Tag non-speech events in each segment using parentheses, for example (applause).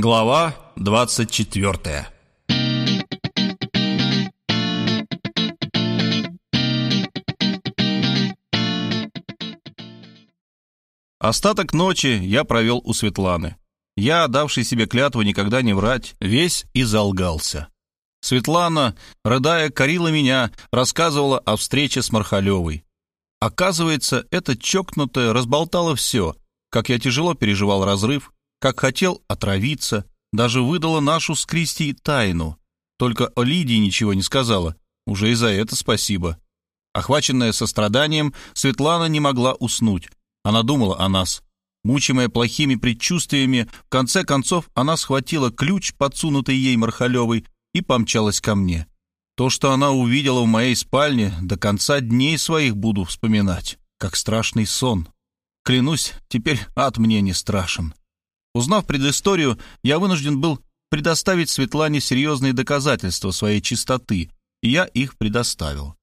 Глава 24 Остаток ночи я провел у Светланы. Я, давший себе клятву никогда не врать, весь и залгался. Светлана, рыдая, корила меня, рассказывала о встрече с Мархалевой. Оказывается, эта чокнутая разболтала все, как я тяжело переживал разрыв, как хотел отравиться, даже выдала нашу с Кристи тайну. Только о Лидии ничего не сказала, уже и за это спасибо. Охваченная состраданием, Светлана не могла уснуть. Она думала о нас. Мучимая плохими предчувствиями, в конце концов она схватила ключ, подсунутый ей Мархалевой, и помчалась ко мне. То, что она увидела в моей спальне, до конца дней своих буду вспоминать, как страшный сон. Клянусь, теперь ад мне не страшен. Узнав предысторию, я вынужден был предоставить Светлане серьезные доказательства своей чистоты, и я их предоставил.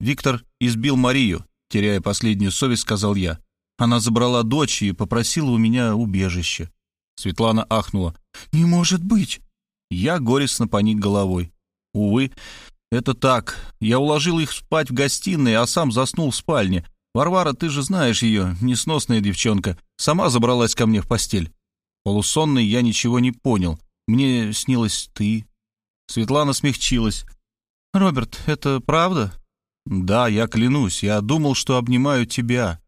Виктор избил Марию, теряя последнюю совесть, сказал я. Она забрала дочь и попросила у меня убежище. Светлана ахнула. «Не может быть!» Я горестно поник головой. Увы, это так. Я уложил их спать в гостиной, а сам заснул в спальне. Варвара, ты же знаешь ее, несносная девчонка, сама забралась ко мне в постель. Полусонный я ничего не понял. Мне снилась ты. Светлана смягчилась. «Роберт, это правда?» «Да, я клянусь, я думал, что обнимаю тебя».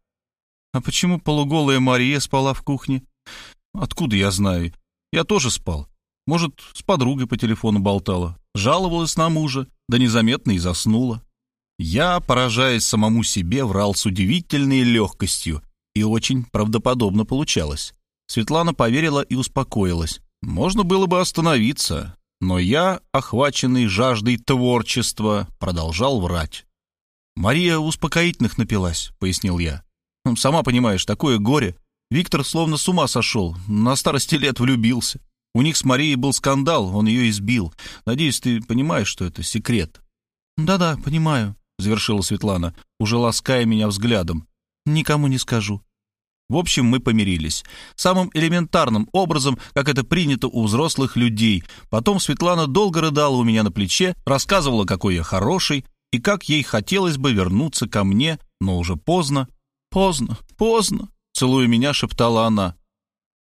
«А почему полуголая Мария спала в кухне?» «Откуда я знаю? Я тоже спал. Может, с подругой по телефону болтала. Жаловалась на мужа, да незаметно и заснула. Я, поражаясь самому себе, врал с удивительной легкостью, и очень правдоподобно получалось. Светлана поверила и успокоилась. Можно было бы остановиться, но я, охваченный жаждой творчества, продолжал врать. «Мария успокоительных напилась», — пояснил я. «Сама понимаешь, такое горе. Виктор словно с ума сошел, на старости лет влюбился. У них с Марией был скандал, он ее избил. Надеюсь, ты понимаешь, что это секрет». «Да-да, понимаю», — завершила Светлана, уже лаская меня взглядом. «Никому не скажу». В общем, мы помирились. Самым элементарным образом, как это принято у взрослых людей. Потом Светлана долго рыдала у меня на плече, рассказывала, какой я хороший, и как ей хотелось бы вернуться ко мне, но уже поздно. «Поздно, поздно», — целуя меня, шептала она.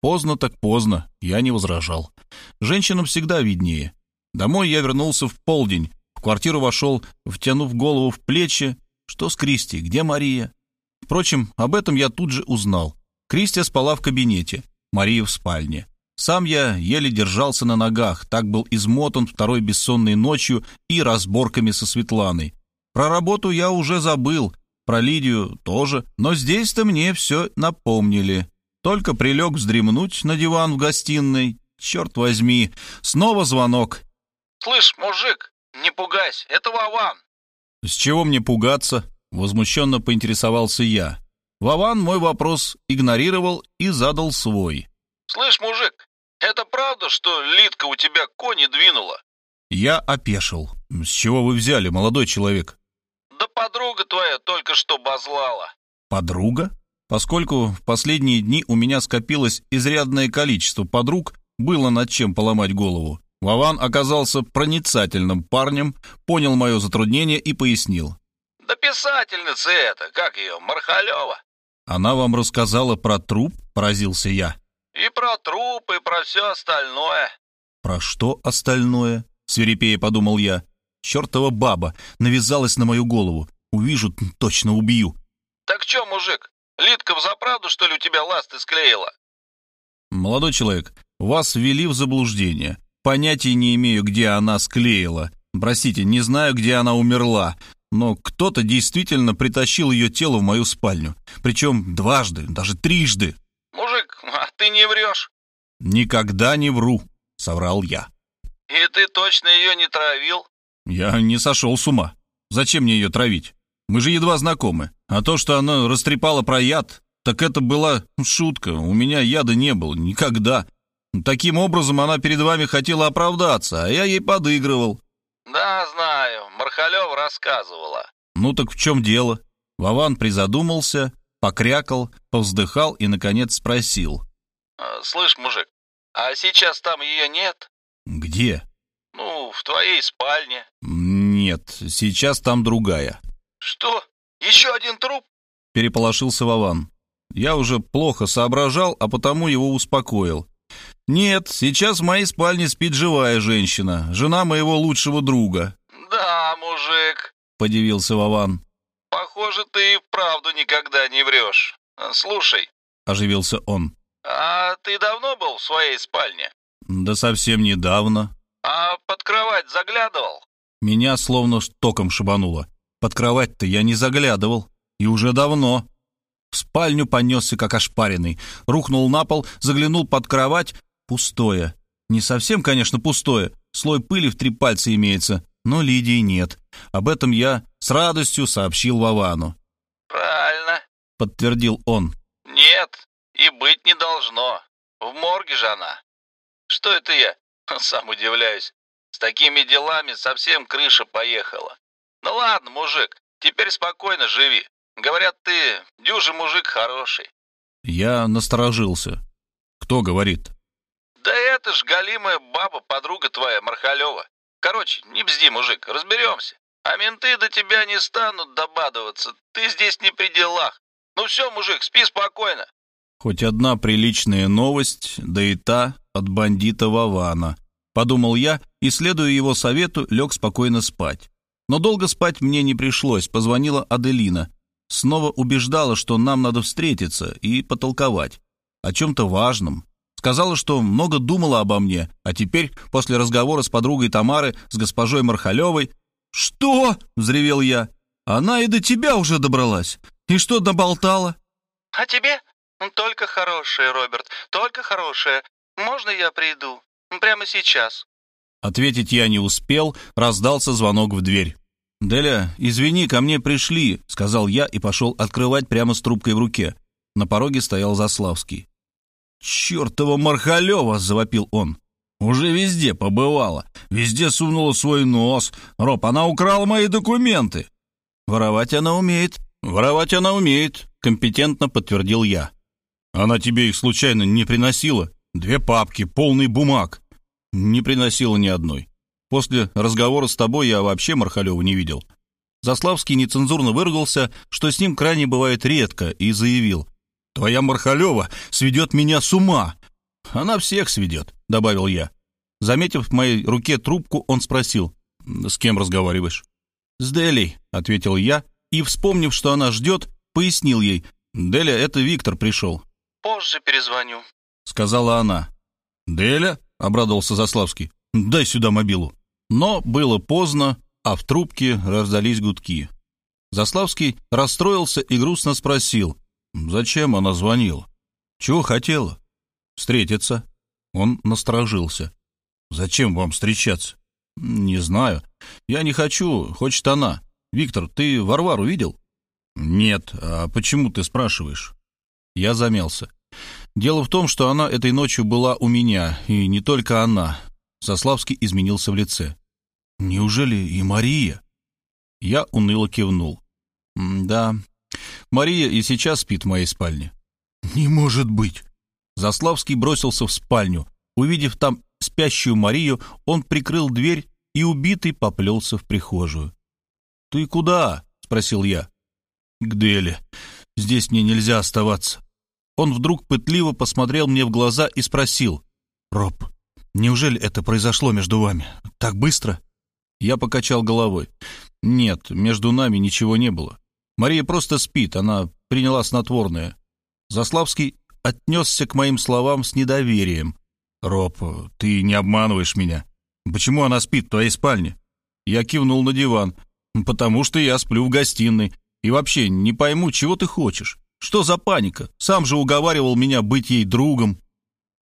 Поздно так поздно, я не возражал. Женщинам всегда виднее. Домой я вернулся в полдень. В квартиру вошел, втянув голову в плечи. Что с Кристи? Где Мария? Впрочем, об этом я тут же узнал. Кристия спала в кабинете, Мария в спальне. Сам я еле держался на ногах, так был измотан второй бессонной ночью и разборками со Светланой. Про работу я уже забыл, про Лидию тоже, но здесь-то мне все напомнили. Только прилег вздремнуть на диван в гостиной. Черт возьми, снова звонок. «Слышь, мужик, не пугайся, это Вован». «С чего мне пугаться?» — возмущенно поинтересовался я. Вован мой вопрос игнорировал и задал свой. «Слышь, мужик, это правда, что Литка у тебя кони двинула?» Я опешил. «С чего вы взяли, молодой человек?» «Да подруга твоя только что базлала». «Подруга?» Поскольку в последние дни у меня скопилось изрядное количество подруг, было над чем поломать голову. Вован оказался проницательным парнем, понял мое затруднение и пояснил. «Да писательница это, как ее, Мархалева». «Она вам рассказала про труп?» – поразился я. «И про труп, и про все остальное». «Про что остальное?» – свирепея подумал я. «Чертова баба навязалась на мою голову. Увижу, точно убью». «Так что, мужик, Литка взаправду, что ли, у тебя ласты склеила?» «Молодой человек, вас ввели в заблуждение. Понятия не имею, где она склеила. Простите, не знаю, где она умерла. Но кто-то действительно притащил ее тело в мою спальню. Причем дважды, даже трижды». «Мужик, а ты не врешь?» «Никогда не вру», — соврал я. «И ты точно ее не травил?» «Я не сошел с ума. Зачем мне ее травить? Мы же едва знакомы. А то, что она растрепала про яд, так это была шутка. У меня яда не было. Никогда. Таким образом, она перед вами хотела оправдаться, а я ей подыгрывал. Да, знаю. Мархалев рассказывала. Ну так в чем дело? Вован призадумался, покрякал, повздыхал и, наконец, спросил. «А, «Слышь, мужик, А сейчас там ее нет? Где? Ну, в твоей спальне. Нет, сейчас там другая. Что? Еще один труп? Переполошился Вован. Я уже плохо соображал, а потому его успокоил. Нет, сейчас в моей спальне спит живая женщина, жена моего лучшего друга. Да, мужик, подивился Вован. Похоже, ты и вправду никогда не врешь. Слушай, оживился он. А ты давно был в своей спальне? Да совсем недавно. А под кровать заглядывал? Меня словно током шибануло. Под кровать-то я не заглядывал. И уже давно. В спальню понесся, как ошпаренный. Рухнул на пол, заглянул под кровать. Пустое. Не совсем, конечно, пустое. Слой пыли в три пальца имеется, но Лидии нет. Об этом я с радостью сообщил Вовану. «Правильно», — подтвердил он. «Нет, и быть не должно. В морге же она. Что это я? (laughs) Сам удивляюсь. С такими делами совсем крыша поехала. Ну ладно, мужик, теперь спокойно живи. Говорят, ты дюжий мужик хороший. Я насторожился. Кто говорит? Да это ж галимая баба, подруга твоя, Мархалева. Короче, не бзди, мужик, разберемся. А менты до тебя не станут добадываться. Ты здесь не при делах. Ну все, мужик, спи спокойно. Хоть одна приличная новость, да и та от бандита Вавана. Подумал я и, следуя его совету, лег спокойно спать. Но долго спать мне не пришлось, позвонила Аделина. Снова убеждала, что нам надо встретиться и потолковать. О чем-то важном. Сказала, что много думала обо мне, а теперь, после разговора с подругой Тамары, с госпожой Мархалевой... «Что?» — взревел я. «Она и до тебя уже добралась. И что наболтала?» «А тебе? Только хорошее, Роберт, только хорошее. Можно я приду? Прямо сейчас?» Ответить я не успел, раздался звонок в дверь. «Деля, извини, ко мне пришли», — сказал я и пошел открывать прямо с трубкой в руке. На пороге стоял Заславский. «Чертова Мархалева!» — завопил он. «Уже везде побывала, везде сунула свой нос. Роб, она украла мои документы». «Воровать она умеет, воровать она умеет», — компетентно подтвердил я. «Она тебе их случайно не приносила? Две папки, полный бумаг». «Не приносила ни одной. После разговора с тобой я вообще Мархалева не видел». Заславский нецензурно выругался, что с ним крайне бывает редко, и заявил. «Твоя Мархалева сведет меня с ума!» «Она всех сведет», — добавил я. Заметив в моей руке трубку, он спросил. «С кем разговариваешь?» «С Делей», — ответил я, и, вспомнив, что она ждет, пояснил ей. «Деля, это Виктор пришел». «Позже перезвоню», — сказала она. «Деля?» — обрадовался Заславский. «Дай сюда мобилу». Но было поздно, а в трубке раздались гудки. Заславский расстроился и грустно спросил, зачем она звонила. Чего хотела? Встретиться. Он насторожился. Зачем вам встречаться? Не знаю. Я не хочу, хочет она. Виктор, ты Варвару видел? Нет. А почему ты спрашиваешь? Я замялся. Дело в том, что она этой ночью была у меня, и не только она. Заславский изменился в лице. «Неужели и Мария?» Я уныло кивнул. «Да, Мария и сейчас спит в моей спальне». «Не может быть!» Заславский бросился в спальню. Увидев там спящую Марию, он прикрыл дверь и убитый поплелся в прихожую. «Ты куда?» — спросил я. «К Деле. Здесь мне нельзя оставаться». Он вдруг пытливо посмотрел мне в глаза и спросил. «Роб, Неужели это произошло между вами? Так быстро?» Я покачал головой. «Нет, между нами ничего не было. Мария просто спит, она приняла снотворное». Заславский отнесся к моим словам с недоверием. «Роб, ты не обманываешь меня. Почему она спит в твоей спальне?» Я кивнул на диван. «Потому что я сплю в гостиной. И вообще, не пойму, чего ты хочешь. Что за паника? Сам же уговаривал меня быть ей другом».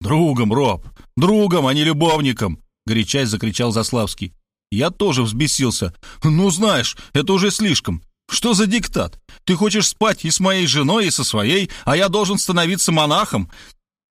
«Другом, Роб, другом, а не любовником!» — горячась закричал Заславский. Я тоже взбесился. «Ну, знаешь, это уже слишком. Что за диктат? Ты хочешь спать и с моей женой, и со своей, а я должен становиться монахом?»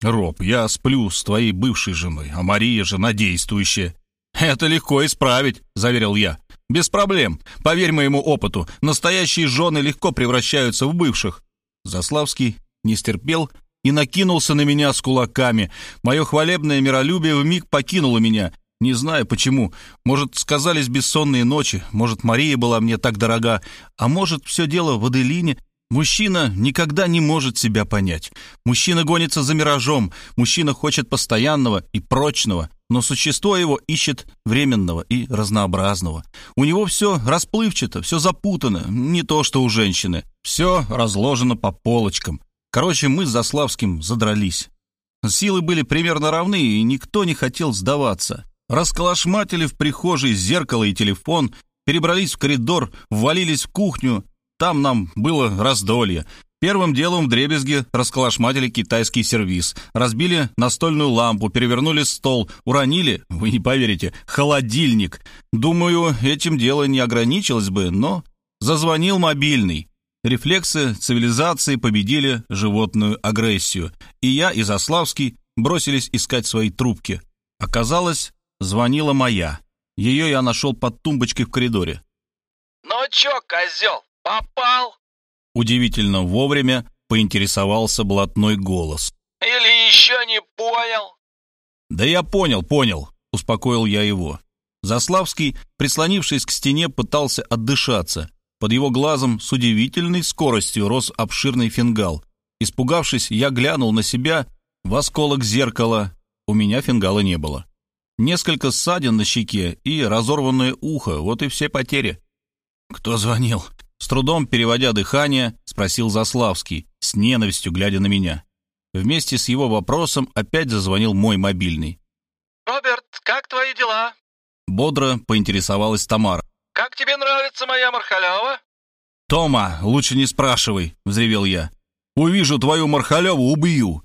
«Роб, я сплю с твоей бывшей женой, а Мария — жена действующая». «Это легко исправить», — заверил я. «Без проблем. Поверь моему опыту, настоящие жены легко превращаются в бывших». Заславский не стерпел и накинулся на меня с кулаками. Мое хвалебное миролюбие вмиг покинуло меня. Не знаю почему. Может, сказались бессонные ночи, может, Мария была мне так дорога, а может, все дело в Аделине. Мужчина никогда не может себя понять. Мужчина гонится за миражом, мужчина хочет постоянного и прочного, но существо его ищет временного и разнообразного. У него все расплывчато, все запутано, не то что у женщины. Все разложено по полочкам. Короче, мы с Заславским задрались. Силы были примерно равны, и никто не хотел сдаваться. Расколошматили в прихожей зеркало и телефон, перебрались в коридор, ввалились в кухню. Там нам было раздолье. Первым делом в дребезге расколошматили китайский сервиз, разбили настольную лампу, перевернули стол, уронили, вы не поверите, холодильник. Думаю, этим дело не ограничилось бы, но зазвонил мобильный. Рефлексы цивилизации победили животную агрессию, и я и Заславский бросились искать свои трубки. Оказалось, Звонила моя. Ее я нашел под тумбочкой в коридоре. «Ну чё, козел, попал?» Удивительно вовремя поинтересовался блатной голос. «Или еще не понял?» «Да я понял, понял», — успокоил я его. Заславский, прислонившись к стене, пытался отдышаться. Под его глазом с удивительной скоростью рос обширный фингал. Испугавшись, я глянул на себя в осколок зеркала. У меня фингала не было. Несколько ссадин на щеке и разорванное ухо, вот и все потери. «Кто звонил?» С трудом переводя дыхание, спросил Заславский, с ненавистью глядя на меня. Вместе с его вопросом опять зазвонил мой мобильный. «Роберт, как твои дела?» Бодро поинтересовалась Тамара. «Как тебе нравится моя Мархалева?» «Тома, лучше не спрашивай», — взревел я. «Увижу твою Мархалеву, убью!»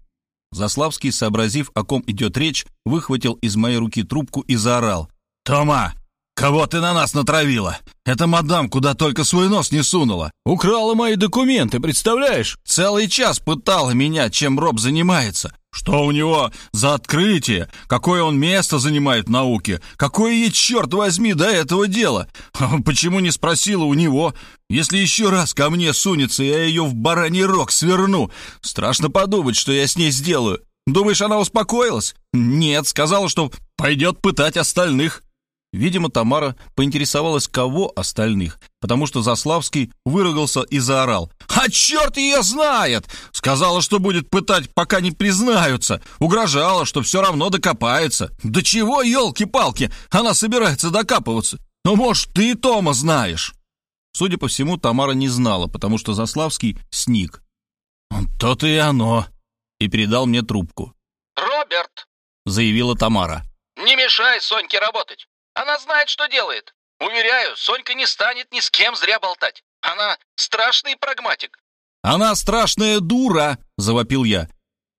Заславский, сообразив, о ком идет речь, выхватил из моей руки трубку и заорал. «Тома, кого ты на нас натравила? Эта мадам куда только свой нос не сунула. Украла мои документы, представляешь? Целый час пытала меня, чем Роб занимается. Что у него за открытие? Какое он место занимает в науке? Какое ей, черт возьми, до этого дела? (laughs) Почему не спросила у него? Если еще раз ко мне сунется, я ее в бараний рог сверну. Страшно подумать, что я с ней сделаю. Думаешь, она успокоилась? Нет, сказала, что пойдет пытать остальных. Видимо, Тамара поинтересовалась, кого остальных, потому что Заславский выругался и заорал. «А черт ее знает!» Сказала, что будет пытать, пока не признаются. Угрожала, что все равно докопается. «Да чего, елки-палки, она собирается докапываться? Ну, может, ты, Тома, знаешь?» Судя по всему, Тамара не знала, потому что Заславский сник. «То-то и оно!» И передал мне трубку. «Роберт!» — заявила Тамара. «Не мешай Соньке работать!» Она знает, что делает. Уверяю, Сонька не станет ни с кем зря болтать. Она страшный прагматик». «Она страшная дура!» — завопил я.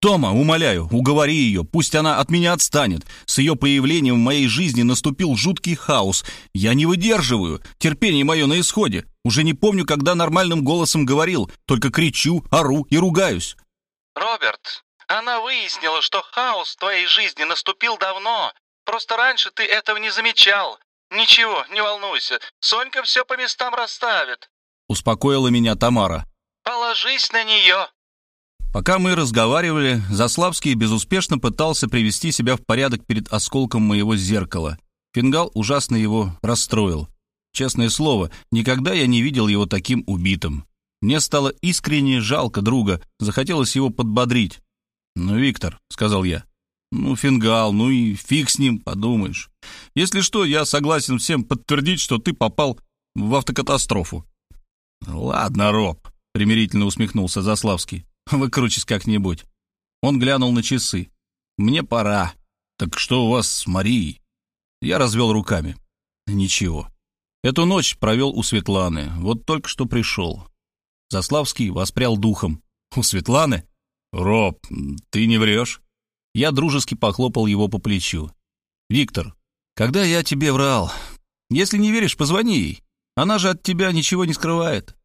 «Тома, умоляю, уговори ее, пусть она от меня отстанет. С ее появлением в моей жизни наступил жуткий хаос. Я не выдерживаю, терпение мое на исходе. Уже не помню, когда нормальным голосом говорил, только кричу, ору и ругаюсь». «Роберт, она выяснила, что хаос в твоей жизни наступил давно, Просто раньше ты этого не замечал. Ничего, не волнуйся. Сонька все по местам расставит. Успокоила меня Тамара. Положись на нее. Пока мы разговаривали, Заславский безуспешно пытался привести себя в порядок перед осколком моего зеркала. Фингал ужасно его расстроил. Честное слово, никогда я не видел его таким убитым. Мне стало искренне жалко друга, захотелось его подбодрить. «Ну, Виктор», — сказал я, ну, фингал, ну и фиг с ним, подумаешь. Если что, я согласен всем подтвердить, что ты попал в автокатастрофу. Ладно, Роб, примирительно усмехнулся Заславский. Выкручись как-нибудь. Он глянул на часы. Мне пора. Так что у вас с Марией? Я развел руками. Ничего. Эту ночь провел у Светланы. Вот только что пришел. Заславский воспрял духом. У Светланы? Роб, ты не врешь? Я дружески похлопал его по плечу. «Виктор, когда я тебе врал? Если не веришь, позвони ей. Она же от тебя ничего не скрывает».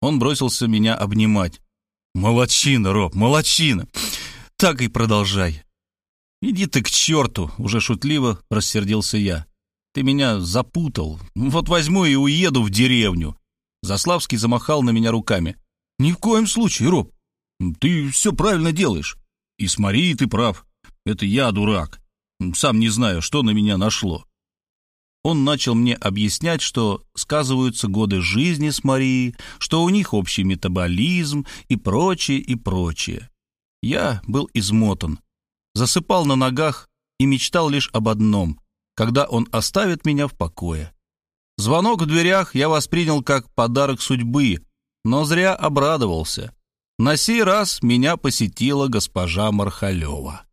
Он бросился меня обнимать. «Молодчина, Роб, молодчина! Так и продолжай!» «Иди ты к черту!» — уже шутливо рассердился я. «Ты меня запутал. Вот возьму и уеду в деревню». Заславский замахал на меня руками. «Ни в коем случае, Роб. Ты все правильно делаешь. И с Марией ты прав. Это я дурак. Сам не знаю, что на меня нашло. Он начал мне объяснять, что сказываются годы жизни с Марией, что у них общий метаболизм и прочее, и прочее. Я был измотан, засыпал на ногах и мечтал лишь об одном — когда он оставит меня в покое. Звонок в дверях я воспринял как подарок судьбы, но зря обрадовался. На сей раз меня посетила госпожа Мархалева.